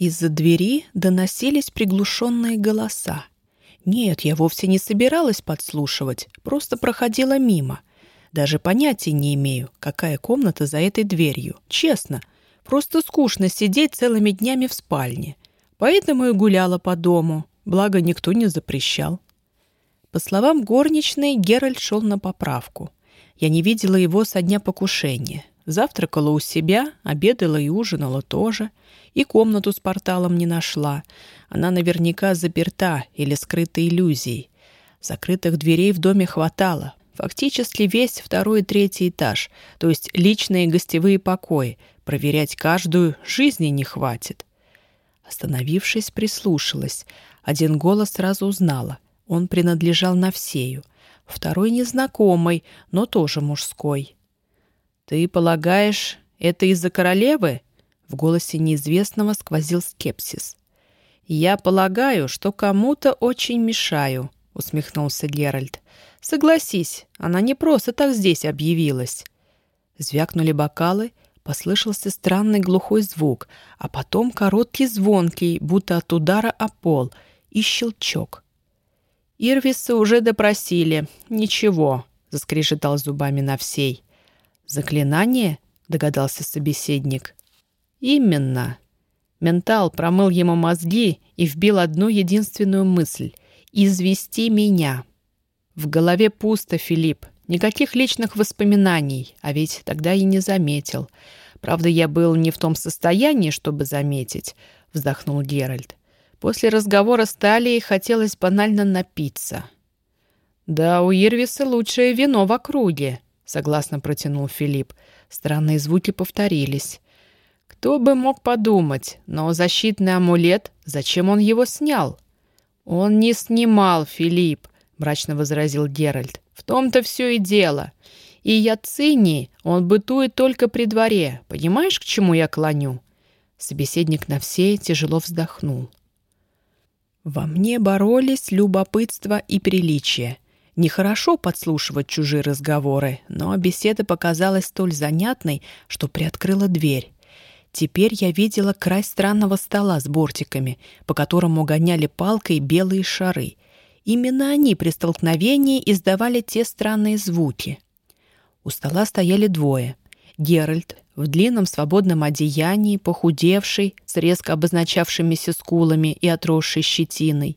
Из-за двери доносились приглушенные голоса. Нет, я вовсе не собиралась подслушивать, просто проходила мимо. Даже понятия не имею, какая комната за этой дверью. Честно, просто скучно сидеть целыми днями в спальне. Поэтому и гуляла по дому, благо никто не запрещал. По словам горничной, Геральт шел на поправку. Я не видела его со дня покушения. Завтракала у себя, обедала и ужинала тоже. И комнату с порталом не нашла. Она наверняка заперта или скрыта иллюзией. Закрытых дверей в доме хватало. Фактически весь второй и третий этаж, то есть личные гостевые покои. Проверять каждую жизни не хватит. Остановившись, прислушалась. Один голос сразу узнала — он принадлежал Навсею. Второй незнакомый, но тоже мужской. «Ты полагаешь, это из-за королевы?» В голосе неизвестного сквозил скепсис. «Я полагаю, что кому-то очень мешаю», — усмехнулся Геральт. «Согласись, она не просто так здесь объявилась». Звякнули бокалы, послышался странный глухой звук, а потом короткий звонкий, будто от удара о пол, и щелчок. Ирвиса уже допросили. Ничего, заскрежетал зубами на всей. Заклинание? догадался собеседник. Именно. Ментал промыл ему мозги и вбил одну единственную мысль — извести меня. В голове пусто, Филипп. Никаких личных воспоминаний, а ведь тогда и не заметил. Правда, я был не в том состоянии, чтобы заметить, вздохнул Геральт. После разговора с Талией хотелось банально напиться. «Да, у Ирвиса лучшее вино в округе», — согласно протянул Филипп. Странные звуки повторились. «Кто бы мог подумать, но защитный амулет, зачем он его снял?» «Он не снимал, Филипп», — мрачно возразил Геральт. «В том-то все и дело. И Яцини, он бытует только при дворе. Понимаешь, к чему я клоню?» Собеседник на все тяжело вздохнул. Во мне боролись любопытство и приличие. Нехорошо подслушивать чужие разговоры, но беседа показалась столь занятной, что приоткрыла дверь. Теперь я видела край странного стола с бортиками, по которому гоняли палкой белые шары. Именно они при столкновении издавали те странные звуки. У стола стояли двое. Геральт в длинном свободном одеянии, похудевший, с резко обозначавшимися скулами и отросшей щетиной,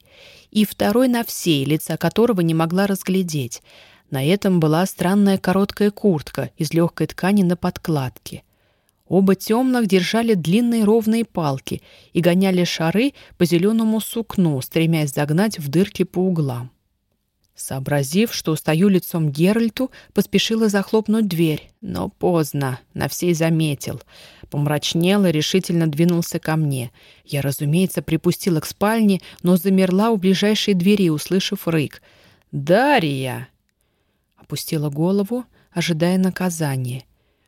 и второй на всей, лица которого не могла разглядеть. На этом была странная короткая куртка из легкой ткани на подкладке. Оба темных держали длинные ровные палки и гоняли шары по зеленому сукну, стремясь загнать в дырки по углам. Сообразив, что стою лицом Геральту, поспешила захлопнуть дверь, но поздно, на всей заметил. Помрачнел и решительно двинулся ко мне. Я, разумеется, припустила к спальне, но замерла у ближайшей двери, услышав рык. «Дарья!» Опустила голову, ожидая наказания.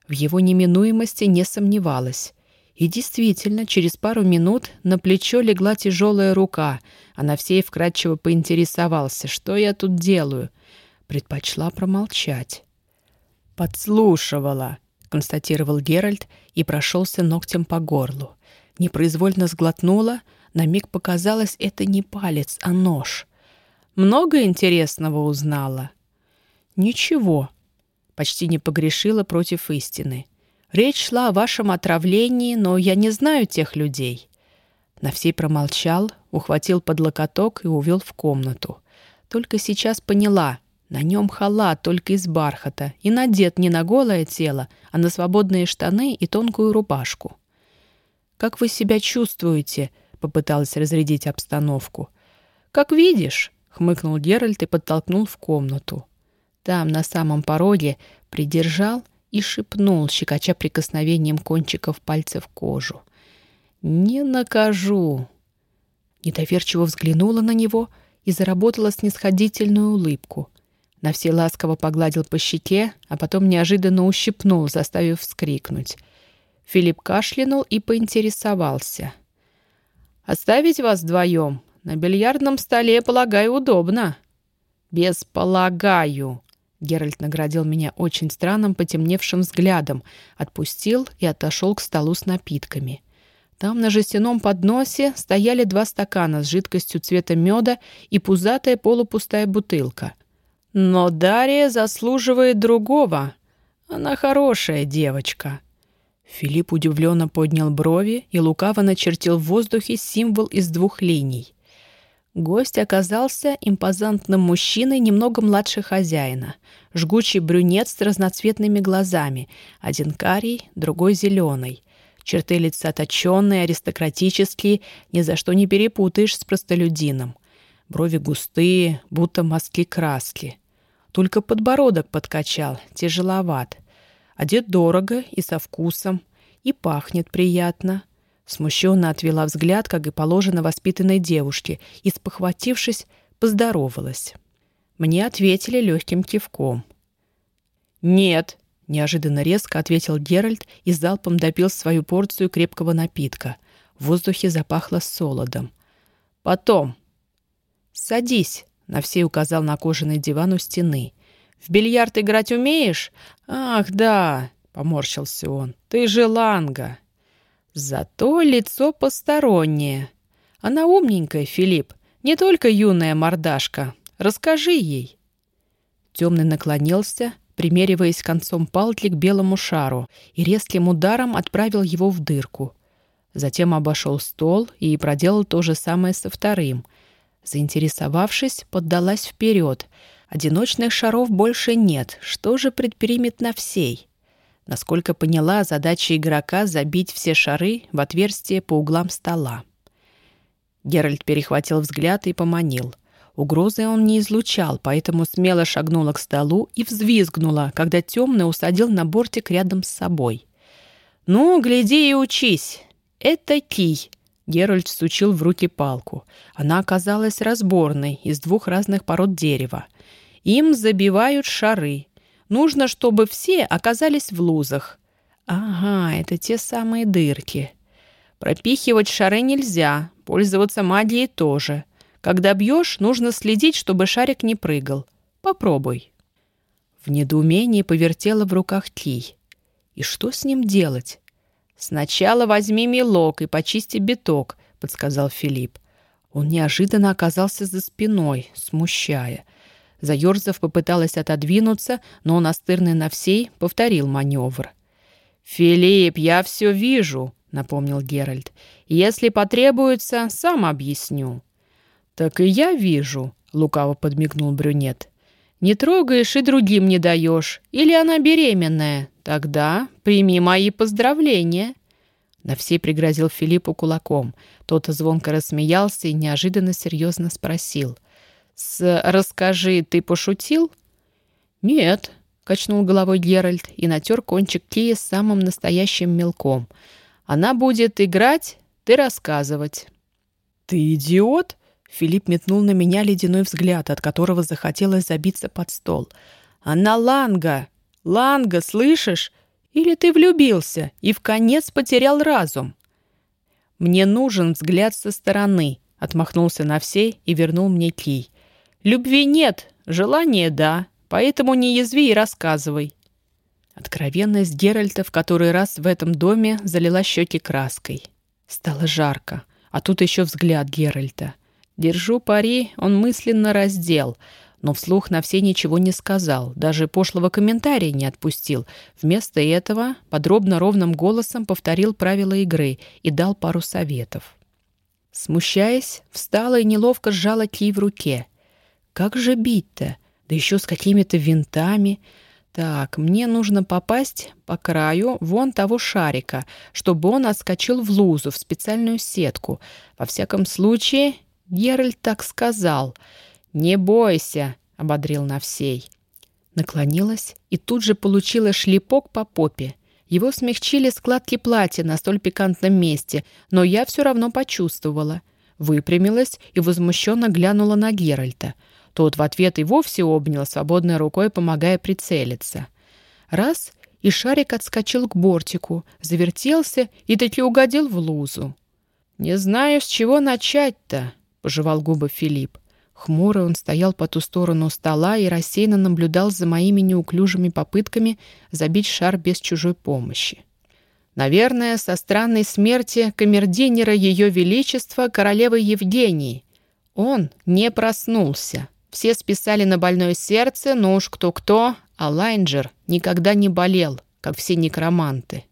В его неминуемости не сомневалась. И действительно, через пару минут на плечо легла тяжелая рука, а на всей вкратчиво поинтересовался, что я тут делаю. Предпочла промолчать. «Подслушивала», — констатировал Геральт и прошелся ногтем по горлу. Непроизвольно сглотнула, на миг показалось, это не палец, а нож. «Много интересного узнала?» «Ничего», — почти не погрешила против истины. Речь шла о вашем отравлении, но я не знаю тех людей». Навсей промолчал, ухватил под локоток и увел в комнату. Только сейчас поняла, на нем халат только из бархата и надет не на голое тело, а на свободные штаны и тонкую рубашку. «Как вы себя чувствуете?» — попыталась разрядить обстановку. «Как видишь», — хмыкнул Геральт и подтолкнул в комнату. Там, на самом пороге, придержал — и шепнул, щекоча прикосновением кончиков пальцев кожу. «Не накажу!» Недоверчиво взглянула на него и заработала снисходительную улыбку. На все ласково погладил по щеке, а потом неожиданно ущипнул, заставив вскрикнуть. Филипп кашлянул и поинтересовался. «Оставить вас вдвоем? На бильярдном столе, полагаю, удобно». «Без полагаю», Геральт наградил меня очень странным потемневшим взглядом, отпустил и отошел к столу с напитками. Там на жестяном подносе стояли два стакана с жидкостью цвета меда и пузатая полупустая бутылка. Но Дарья заслуживает другого. Она хорошая девочка. Филипп удивленно поднял брови и лукаво начертил в воздухе символ из двух линий. Гость оказался импозантным мужчиной немного младше хозяина. Жгучий брюнет с разноцветными глазами, один карий, другой зеленый. Черты лица точенные, аристократические, ни за что не перепутаешь с простолюдином. Брови густые, будто мазки краски. Только подбородок подкачал, тяжеловат. Одет дорого и со вкусом, и пахнет приятно. Смущенно отвела взгляд, как и положено воспитанной девушке, и, спохватившись, поздоровалась. Мне ответили легким кивком. «Нет», — неожиданно резко ответил Геральт и залпом допил свою порцию крепкого напитка. В воздухе запахло солодом. «Потом». «Садись», — на все указал на кожаный диван у стены. «В бильярд играть умеешь?» «Ах, да», — поморщился он. «Ты же Ланга». Зато лицо постороннее. Она умненькая, Филипп, не только юная мордашка. Расскажи ей. Темный наклонился, примериваясь концом палки к белому шару, и резким ударом отправил его в дырку. Затем обошел стол и проделал то же самое со вторым. Заинтересовавшись, поддалась вперед. Одиночных шаров больше нет. Что же предпримет на всей? Насколько поняла, задача игрока — забить все шары в отверстие по углам стола. Геральт перехватил взгляд и поманил — Угрозы он не излучал, поэтому смело шагнула к столу и взвизгнула, когда темный усадил на бортик рядом с собой. «Ну, гляди и учись. Это кий». Геральт сучил в руки палку. Она оказалась разборной, из двух разных пород дерева. Им забивают шары. Нужно, чтобы все оказались в лузах. Ага, это те самые дырки. Пропихивать шары нельзя, пользоваться магией тоже — когда бьешь, нужно следить, чтобы шарик не прыгал. Попробуй». В недоумении повертела в руках кий. «И что с ним делать?» «Сначала возьми мелок и почисти биток», — подсказал Филипп. Он неожиданно оказался за спиной, смущая. Заерзав попыталась отодвинуться, но настырный на всей повторил маневр. «Филипп, я все вижу», — напомнил Геральт. «Если потребуется, сам объясню». «Так и я вижу», — лукаво подмигнул брюнет. «Не трогаешь и другим не даешь. Или она беременная. Тогда прими мои поздравления». На все пригрозил Филиппу кулаком. Тот звонко рассмеялся и неожиданно серьезно спросил. «С «Расскажи, ты пошутил?» «Нет», — качнул головой Геральт и натер кончик кии самым настоящим мелком. «Она будет играть, ты рассказывать». «Ты идиот?» Филипп метнул на меня ледяной взгляд, от которого захотелось забиться под стол. «Она Ланга! Ланга, слышишь? Или ты влюбился и в конец потерял разум?» «Мне нужен взгляд со стороны», — отмахнулся на всей и вернул мне кий. «Любви нет, желания да, поэтому не язви и рассказывай». Откровенность Геральта в который раз в этом доме залила щеки краской. Стало жарко, а тут еще взгляд Геральта — Держу пари, он мысленно раздел, но вслух на все ничего не сказал, даже пошлого комментария не отпустил. Вместо этого подробно ровным голосом повторил правила игры и дал пару советов. Смущаясь, встала и неловко сжала кий в руке. «Как же бить-то? Да еще с какими-то винтами!» Так, мне нужно попасть по краю вон того шарика, чтобы он отскочил в лузу, в специальную сетку. Во всяком случае, Геральт так сказал. «Не бойся», — ободрил Навсей. Наклонилась и тут же получила шлепок по попе. Его смягчили складки платья на столь пикантном месте, но я все равно почувствовала. Выпрямилась и возмущенно глянула на Геральта. Тот в ответ и вовсе обнял, свободной рукой помогая прицелиться. Раз — и шарик отскочил к бортику, завертелся и таки угодил в лузу. «Не знаю, с чего начать-то», пожевал губы Филипп. Хмурый он стоял по ту сторону стола и рассеянно наблюдал за моими неуклюжими попытками забить шар без чужой помощи. Наверное, со странной смерти камердинера Ее Величества королевы Евгении. Он не проснулся. Все списали на больное сердце, но уж кто-кто, а Лайнджер никогда не болел, как все некроманты.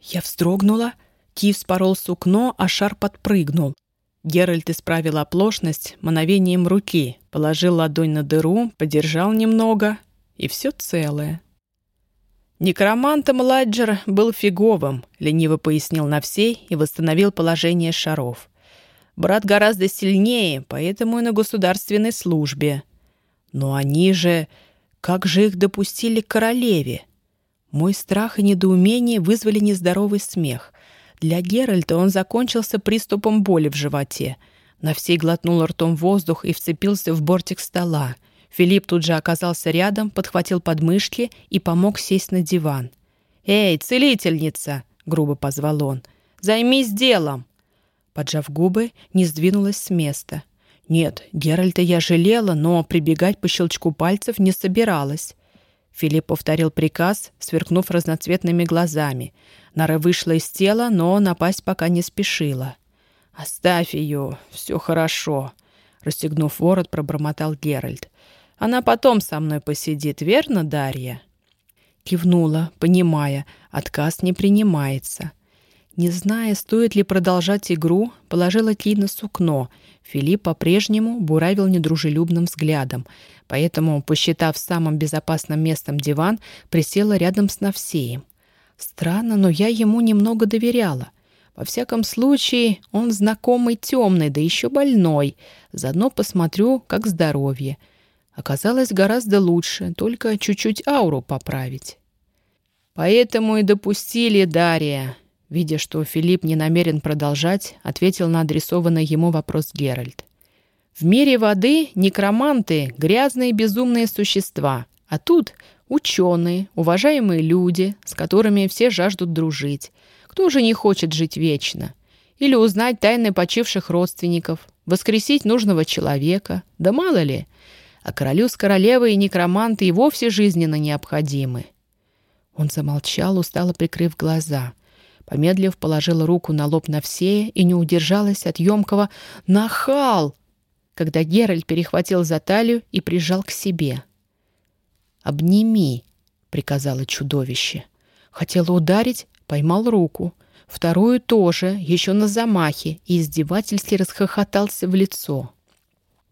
Я вздрогнула, Ки вспорол сукно, а шар подпрыгнул. Геральт исправил оплошность мановением руки, положил ладонь на дыру, подержал немного, и все целое. Некромантом Ладжер был фиговым, лениво пояснил на всей и восстановил положение шаров. Брат гораздо сильнее, поэтому и на государственной службе. Но они же... Как же их допустили к королеве? Мой страх и недоумение вызвали нездоровый смех. Для Геральта он закончился приступом боли в животе. На всей глотнул ртом воздух и вцепился в бортик стола — Филипп тут же оказался рядом, подхватил подмышки и помог сесть на диван. «Эй, целительница!» — грубо позвал он. «Займись делом!» Поджав губы, не сдвинулась с места. Нет, Геральта я жалела, но прибегать по щелчку пальцев не собиралась. Филипп повторил приказ, сверкнув разноцветными глазами. Нара вышла из тела, но напасть пока не спешила. «Оставь ее, все хорошо», — расстегнув ворот, пробормотал Геральт. Она потом со мной посидит, верно, Дарья?» Кивнула, понимая, отказ не принимается. Не зная, стоит ли продолжать игру, положила кий на сукно. Филипп по-прежнему буравил недружелюбным взглядом, поэтому, посчитав самым безопасным местом диван, присела рядом с Навсеем. Странно, но я ему немного доверяла. Во всяком случае, он знакомый темный, да еще больной. Заодно посмотрю, как здоровье — оказалось гораздо лучше, только чуть-чуть ауру поправить. Поэтому и допустили Дария. Видя, что Филипп не намерен продолжать, ответил на адресованный ему вопрос Геральт. В мире воды некроманты — грязные безумные существа, а тут ученые, уважаемые люди, с которыми все жаждут дружить. Кто же не хочет жить вечно? Или узнать тайны почивших родственников, воскресить нужного человека, да мало ли — а королю с королевой и некроманты и вовсе жизненно необходимы. Он замолчал, устало прикрыв глаза. Помедлив, положила руку на лоб Навсея и не удержалась от емкого «Нахал!», когда Геральт перехватил за талию и прижал к себе. «Обними!» — приказало чудовище. Хотела ударить, поймал руку. Вторую тоже, еще на замахе, и издевательски расхохотался в лицо.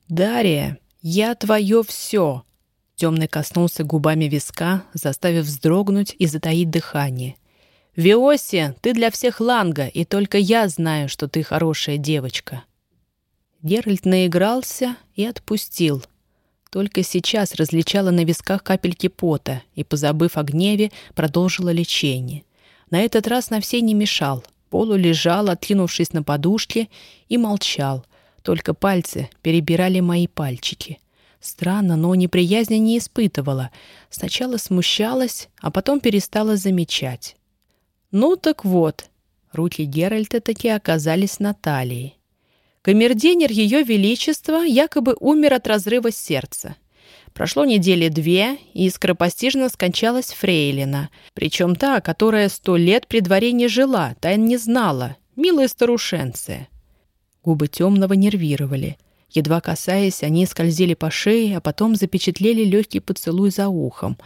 «Дарья!» «Я твое все!» Темный коснулся губами виска, заставив вздрогнуть и затаить дыхание. «Виоси, ты для всех Ланга, и только я знаю, что ты хорошая девочка». Геральт наигрался и отпустил. Только сейчас различала на висках капельки пота и, позабыв о гневе, продолжила лечение. На этот раз на все не мешал. Полу лежал, откинувшись на подушке, и молчал — только пальцы перебирали мои пальчики. Странно, но неприязни не испытывала. Сначала смущалась, а потом перестала замечать. Ну так вот, руки Геральта таки оказались на талии. Камердинер Ее Величества якобы умер от разрыва сердца. Прошло недели две, и скоропостижно скончалась Фрейлина, причем та, которая сто лет при дворе не жила, тайн не знала, милая старушенция. Губы темного нервировали. Едва касаясь, они скользили по шее, а потом запечатлели легкий поцелуй за ухом.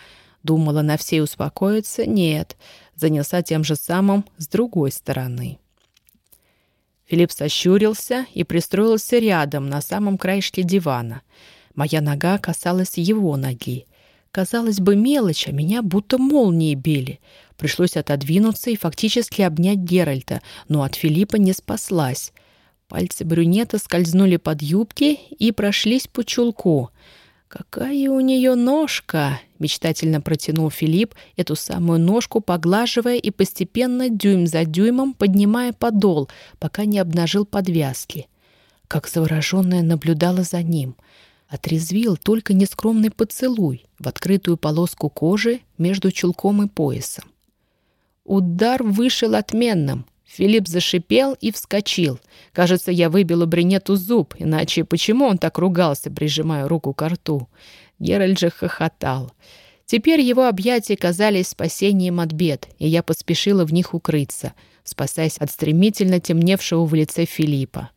Думала на все успокоиться? Нет. Занялся тем же самым с другой стороны. Филипп сощурился и пристроился рядом, на самом краешке дивана. Моя нога касалась его ноги. Казалось бы, мелочь, а меня будто молнии били. Пришлось отодвинуться и фактически обнять Геральта, но от Филиппа не спаслась. Пальцы брюнета скользнули под юбки и прошлись по чулку. «Какая у нее ножка!» — мечтательно протянул Филипп, эту самую ножку поглаживая и постепенно, дюйм за дюймом, поднимая подол, пока не обнажил подвязки. Как завороженная наблюдала за ним. Отрезвил только нескромный поцелуй в открытую полоску кожи между чулком и поясом. Удар вышел отменным. Филипп зашипел и вскочил. Кажется, я выбила брюнету зуб, иначе почему он так ругался, прижимая руку к рту? Геральт же хохотал. Теперь его объятия казались спасением от бед, и я поспешила в них укрыться, спасаясь от стремительно темневшего в лице Филиппа.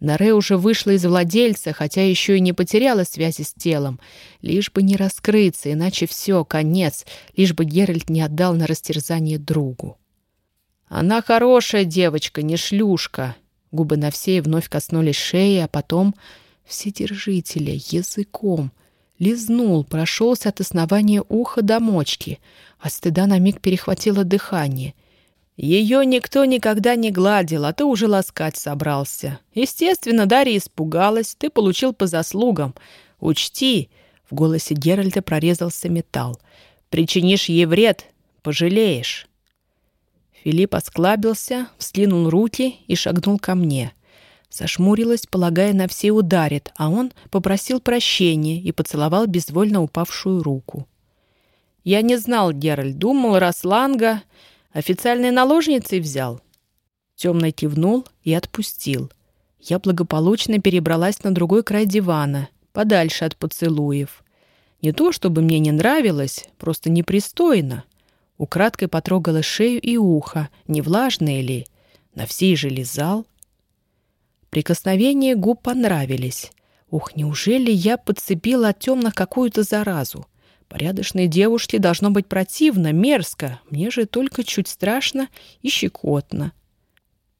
Наре уже вышла из владельца, хотя еще и не потеряла связи с телом. Лишь бы не раскрыться, иначе все, конец, лишь бы Геральт не отдал на растерзание другу. «Она хорошая девочка, не шлюшка!» Губы на всей вновь коснулись шеи, а потом вседержителя языком. Лизнул, прошелся от основания уха до мочки, а стыда на миг перехватило дыхание. Ее никто никогда не гладил, а ты уже ласкать собрался. Естественно, Дарья испугалась, ты получил по заслугам. Учти, в голосе Геральта прорезался металл. Причинишь ей вред, пожалеешь. Филипп осклабился, вскинул руки и шагнул ко мне. Сошмурилась, полагая, на все ударит, а он попросил прощения и поцеловал безвольно упавшую руку. «Я не знал, Геральт, думал, Расланга официальной наложницей взял». Темный кивнул и отпустил. Я благополучно перебралась на другой край дивана, подальше от поцелуев. Не то, чтобы мне не нравилось, просто непристойно. Украдкой потрогала шею и ухо, не влажные ли. На всей же лизал. Прикосновения губ понравились. Ух, неужели я подцепила от темных какую-то заразу? Порядочной девушке должно быть противно, мерзко. Мне же только чуть страшно и щекотно.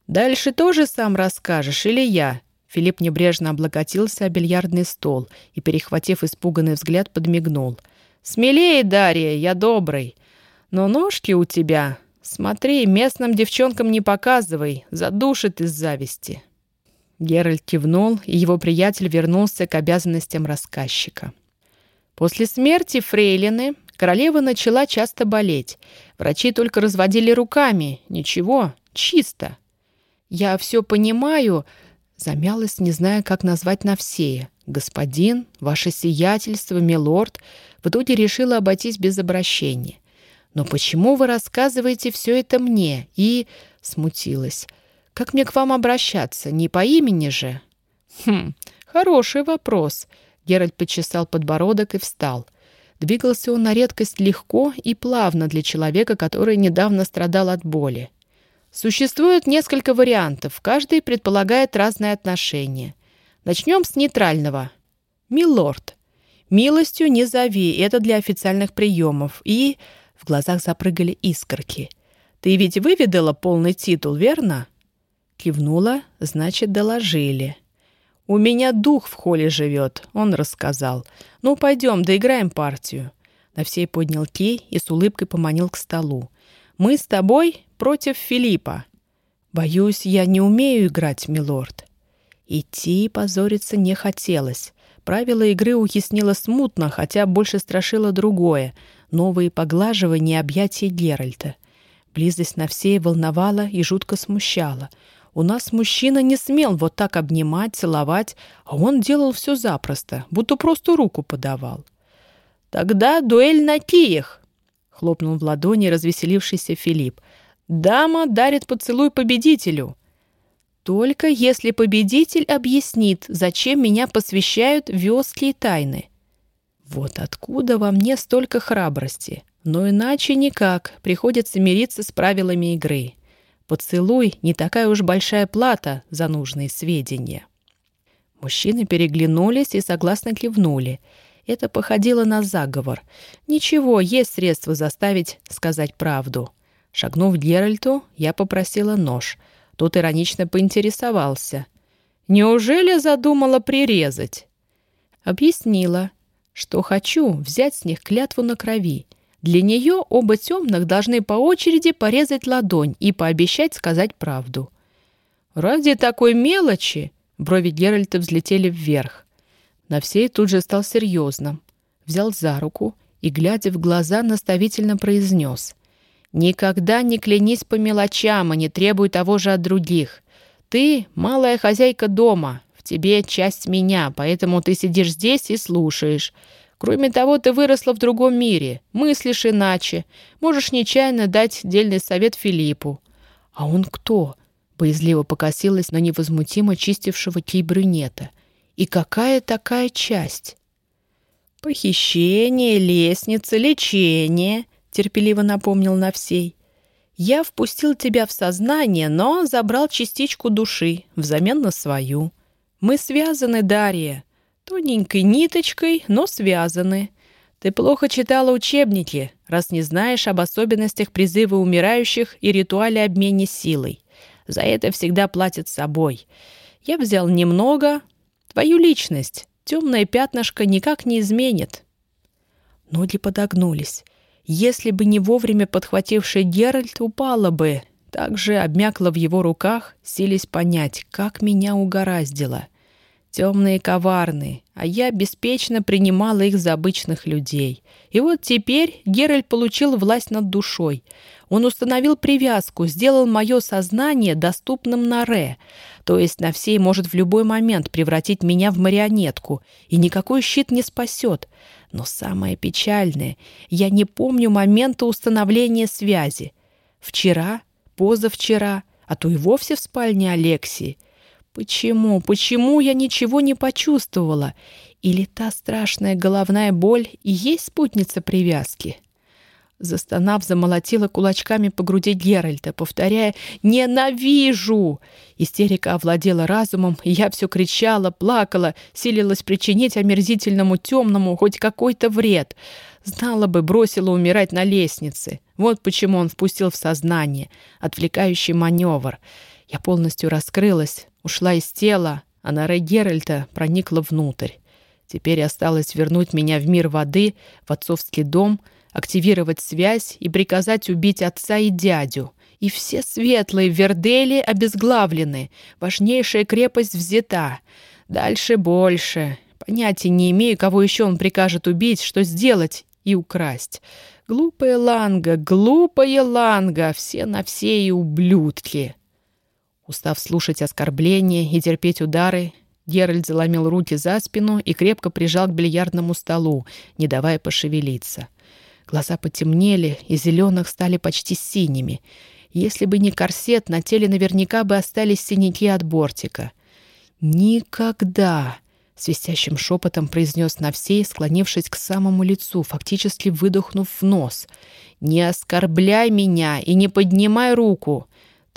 «Дальше тоже сам расскажешь или я?» Филипп небрежно облокотился о бильярдный стол и, перехватив испуганный взгляд, подмигнул. «Смелее, Дарья, я добрый. Но ножки у тебя... Смотри, местным девчонкам не показывай, задушит из зависти». Геральт кивнул, и его приятель вернулся к обязанностям рассказчика. После смерти Фрейлины королева начала часто болеть. Врачи только разводили руками. Ничего, чисто. «Я все понимаю», — замялась, не зная, как назвать Навсея. «Господин, ваше сиятельство, милорд», в итоге решила обойтись без обращения. «Но почему вы рассказываете все это мне?» И смутилась. «Как мне к вам обращаться? Не по имени же?» «Хм, хороший вопрос». Геральт почесал подбородок и встал. Двигался он на редкость легко и плавно для человека, который недавно страдал от боли. Существует несколько вариантов, каждый предполагает разные отношения. Начнем с нейтрального. «Милорд». «Милостью не зови, это для официальных приемов». И в глазах запрыгали искорки. «Ты ведь выведала полный титул, верно?» Кивнула, значит, доложили. «У меня дух в холле живет», — он рассказал. «Ну, пойдем, доиграем партию». На всей поднял кей и с улыбкой поманил к столу. «Мы с тобой против Филиппа». «Боюсь, я не умею играть, милорд». Идти позориться не хотелось. Правила игры уяснила смутно, хотя больше страшило другое новые поглаживания объятия Геральта. Близость на всей волновала и жутко смущала. У нас мужчина не смел вот так обнимать, целовать, а он делал все запросто, будто просто руку подавал. «Тогда дуэль на киях!» — хлопнул в ладони развеселившийся Филипп. «Дама дарит поцелуй победителю!» «Только если победитель объяснит, зачем меня посвящают вёские тайны. Вот откуда во мне столько храбрости. Но иначе никак, приходится мириться с правилами игры. Поцелуй — не такая уж большая плата за нужные сведения. Мужчины переглянулись и согласно кивнули. Это походило на заговор. Ничего, есть средства заставить сказать правду. Шагнув Геральту, я попросила нож. Тот иронично поинтересовался. «Неужели задумала прирезать?» Объяснила что хочу взять с них клятву на крови. Для нее оба темных должны по очереди порезать ладонь и пообещать сказать правду. «Ради такой мелочи!» Брови Геральта взлетели вверх. На всей тут же стал серьезным. Взял за руку и, глядя в глаза, наставительно произнес. «Никогда не клянись по мелочам и не требуй того же от других. Ты — малая хозяйка дома, в тебе часть меня, поэтому ты сидишь здесь и слушаешь. Кроме того, ты выросла в другом мире, мыслишь иначе, можешь нечаянно дать дельный совет Филиппу. А он кто? Боязливо покосилась на невозмутимо чистившего кей брюнета. И какая такая часть? «Похищение, лестница, лечение», — терпеливо напомнил Навсей. «Я впустил тебя в сознание, но забрал частичку души взамен на свою. Мы связаны, Дарья, тоненькой ниточкой, но связаны. Ты плохо читала учебники, раз не знаешь об особенностях призыва умирающих и ритуале обмене силой. За это всегда платят собой. Я взял немного, твою личность, темное пятнышко никак не изменит. Ноги подогнулись. Если бы не вовремя подхвативший Геральт, упала бы. Также обмякла в его руках, сились понять, как меня угораздило. Темные коварные, а я беспечно принимала их за обычных людей. И вот теперь Геральт получил власть над душой. Он установил привязку, сделал мое сознание доступным на Ре, то есть на всей может в любой момент превратить меня в марионетку, и никакой щит не спасет. Но самое печальное, я не помню момента установления связи. Вчера, позавчера, а то и вовсе в спальне Алексии — Почему, почему я ничего не почувствовала? Или та страшная головная боль и есть спутница привязки? Застонав, замолотила кулачками по груди Геральта, повторяя «Ненавижу!». Истерика овладела разумом, и я все кричала, плакала, силилась причинить омерзительному темному хоть какой-то вред. Знала бы, бросила умирать на лестнице. Вот почему он впустил в сознание. Отвлекающий маневр. Я полностью раскрылась, ушла из тела, а нора Геральта проникла внутрь. Теперь осталось вернуть меня в мир воды, в отцовский дом, активировать связь и приказать убить отца и дядю. И все светлые Вердели обезглавлены, важнейшая крепость взята. Дальше больше. Понятия не имею, кого еще он прикажет убить, что сделать и украсть. Глупая Ланга, глупая Ланга, все на все и ублюдки. Устав слушать оскорбления и терпеть удары, Геральт заломил руки за спину и крепко прижал к бильярдному столу, не давая пошевелиться. Глаза потемнели, и зеленых стали почти синими. Если бы не корсет, на теле наверняка бы остались синяки от бортика. «Никогда!» — свистящим шепотом произнес Навсей, склонившись к самому лицу, фактически выдохнув в нос. «Не оскорбляй меня и не поднимай руку!»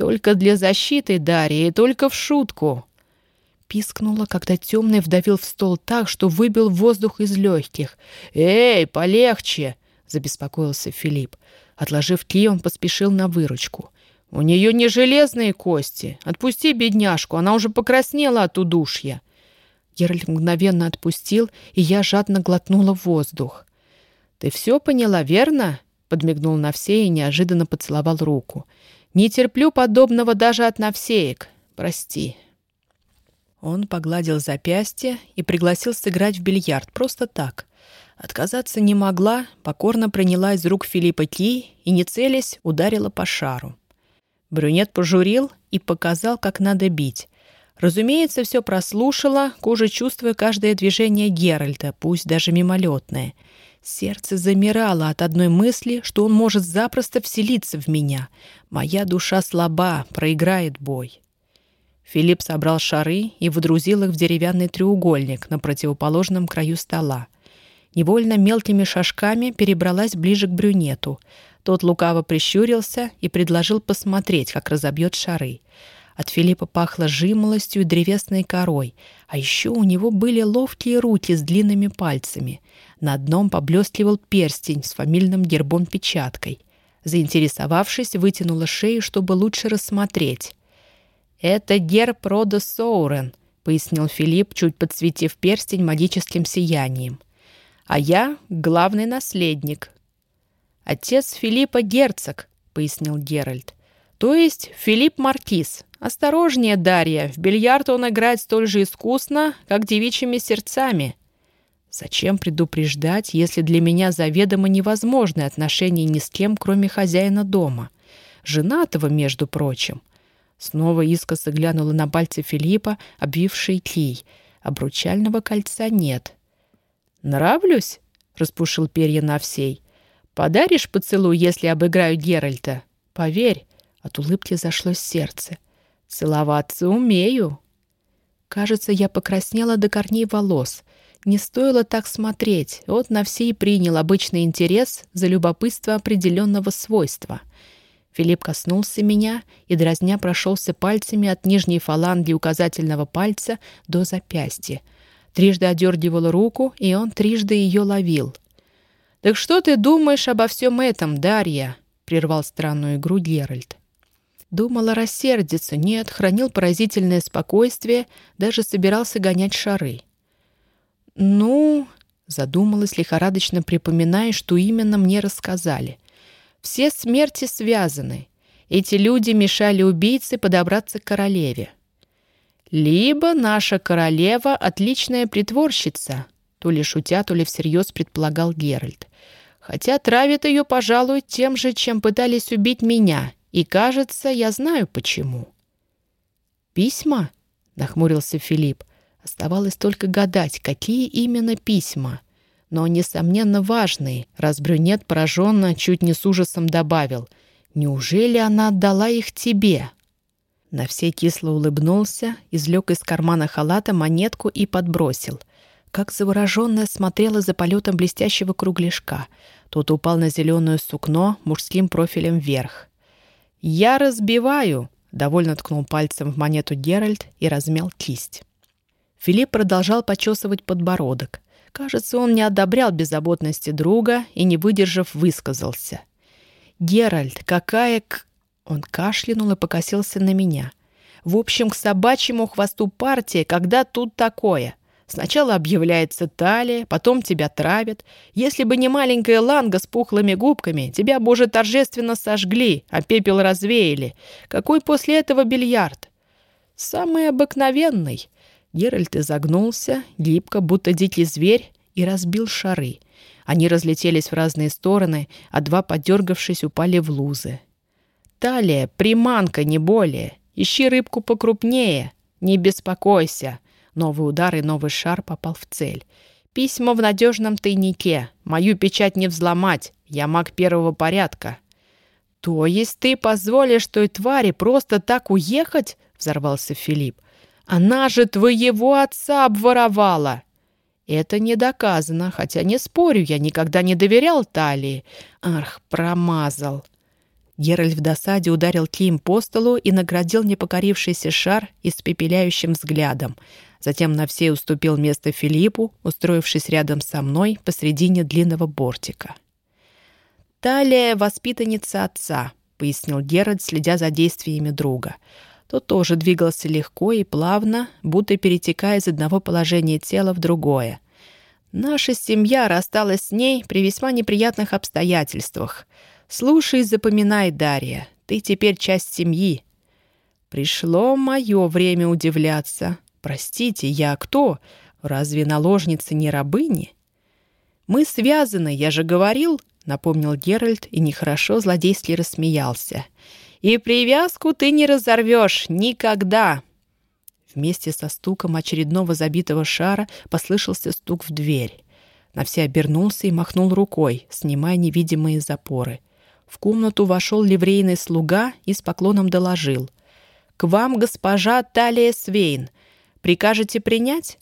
Только для защиты, Дарья, и только в шутку!» Пискнула, когда темный вдавил в стол так, что выбил воздух из легких. «Эй, полегче!» — забеспокоился Филипп. Отложив ки, он поспешил на выручку. «У нее не железные кости. Отпусти бедняжку, она уже покраснела от удушья». Геральт мгновенно отпустил, и я жадно глотнула воздух. «Ты все поняла, верно?» — подмигнул на все и неожиданно поцеловал руку. Не терплю подобного даже от навсеек. Прости». Он погладил запястье и пригласил сыграть в бильярд просто так. Отказаться не могла, покорно приняла из рук Филиппа кий и, не целясь, ударила по шару. Брюнет пожурил и показал, как надо бить. Разумеется, все прослушала, кожа чувствуя каждое движение Геральта, пусть даже мимолетное — Сердце замирало от одной мысли, что он может запросто вселиться в меня. Моя душа слаба, проиграет бой. Филипп собрал шары и выдрузил их в деревянный треугольник на противоположном краю стола. Невольно мелкими шажками перебралась ближе к брюнету. Тот лукаво прищурился и предложил посмотреть, как разобьет шары. От Филиппа пахло жимолостью и древесной корой, а еще у него были ловкие руки с длинными пальцами. На одном поблескивал перстень с фамильным гербом-печаткой. Заинтересовавшись, вытянула шею, чтобы лучше рассмотреть. «Это герб рода Соурен», — пояснил Филипп, чуть подсветив перстень магическим сиянием. «А я — главный наследник». «Отец Филиппа — герцог», — пояснил Геральт. «То есть Филипп Маркиз, «Осторожнее, Дарья, в бильярд он играет столь же искусно, как девичьими сердцами». Зачем предупреждать, если для меня заведомо невозможны отношения ни с кем, кроме хозяина дома? Женатого, между прочим. Снова искоса глянула на пальцы Филиппа, обвившие кий. Обручального кольца нет. «Нравлюсь?» — распушил перья на всей. «Подаришь поцелуй, если обыграю Геральта? Поверь, от улыбки зашло сердце. Целоваться умею. Кажется, я покраснела до корней волос. Не стоило так смотреть. Вот на все и принял обычный интерес за любопытство определенного свойства. Филипп коснулся меня и, дразня, прошелся пальцами от нижней фаланги указательного пальца до запястья. Трижды одергивал руку, и он трижды ее ловил. «Так что ты думаешь обо всем этом, Дарья?» — прервал странную игру Геральт. Думала рассердиться, нет, хранил поразительное спокойствие, даже собирался гонять шары. «Ну...» — задумалась, лихорадочно припоминая, что именно мне рассказали. «Все смерти связаны. Эти люди мешали убийце подобраться к королеве. Либо наша королева — отличная притворщица», то ли шутя, то ли всерьез предполагал Геральт. «Хотя травит ее, пожалуй, тем же, чем пытались убить меня» И, кажется, я знаю почему. «Письма?» — нахмурился Филипп. Оставалось только гадать, какие именно письма. Но, несомненно, важные, раз брюнет пораженно чуть не с ужасом добавил. «Неужели она отдала их тебе?» На все кисло улыбнулся, извлек из кармана халата монетку и подбросил. Как завороженная смотрела за полетом блестящего кругляшка. Тот упал на зеленое сукно мужским профилем вверх. «Я разбиваю!» — довольно ткнул пальцем в монету Геральт и размял кисть. Филипп продолжал почесывать подбородок. Кажется, он не одобрял беззаботности друга и, не выдержав, высказался. «Геральт, какая к...» Он кашлянул и покосился на меня. «В общем, к собачьему хвосту партии, когда тут такое?» Сначала объявляется талия, потом тебя травят. Если бы не маленькая ланга с пухлыми губками, тебя бы уже торжественно сожгли, а пепел развеяли. Какой после этого бильярд? Самый обыкновенный. Геральт изогнулся, гибко, будто дикий зверь, и разбил шары. Они разлетелись в разные стороны, а два, подергавшись, упали в лузы. «Талия, приманка, не более. Ищи рыбку покрупнее. Не беспокойся. Новый удар и новый шар попал в цель. «Письма в надежном тайнике. Мою печать не взломать. Я маг первого порядка». «То есть ты позволишь той твари просто так уехать?» — взорвался Филипп. «Она же твоего отца обворовала!» «Это не доказано, хотя не спорю, я никогда не доверял Талии. Ах, промазал!» Геральт в досаде ударил кием по столу и наградил непокорившийся шар испепеляющим взглядом. Затем на все уступил место Филиппу, устроившись рядом со мной посредине длинного бортика. «Талия — воспитанница отца», — пояснил Геральт, следя за действиями друга. Тот тоже двигался легко и плавно, будто перетекая из одного положения тела в другое. «Наша семья рассталась с ней при весьма неприятных обстоятельствах. Слушай запоминай, Дарья, ты теперь часть семьи». Пришло мое время удивляться. «Простите, я кто? Разве наложницы не рабыни?» «Мы связаны, я же говорил», — напомнил Геральт и нехорошо злодейски рассмеялся. «И привязку ты не разорвешь никогда!» Вместе со стуком очередного забитого шара послышался стук в дверь. На все обернулся и махнул рукой, снимая невидимые запоры. В комнату вошел ливрейный слуга и с поклоном доложил. «К вам госпожа Талия Свейн. Прикажете принять?»